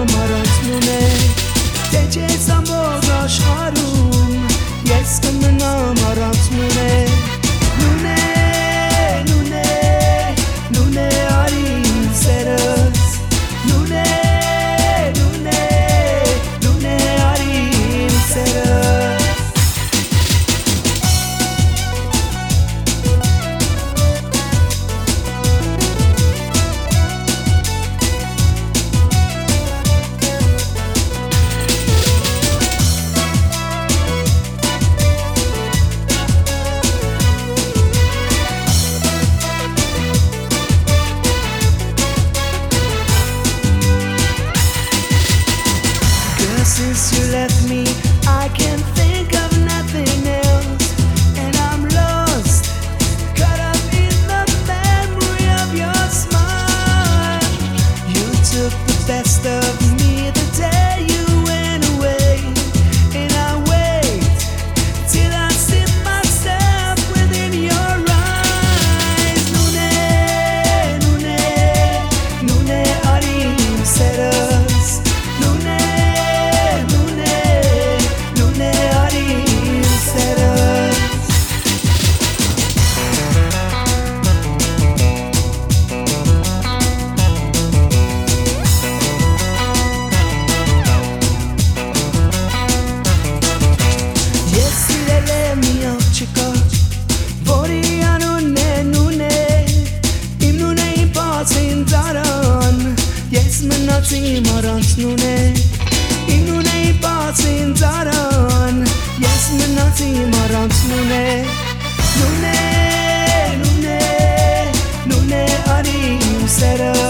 ամարացնում է Թե չես ամոզ աշխարում, ես կմնամ առացնում է best of բացի մարանցն ունե Ին ունեի բացին ծարան Ես մնացի մարանցն ունե Նունե, նունե, նունե արի իմ սերը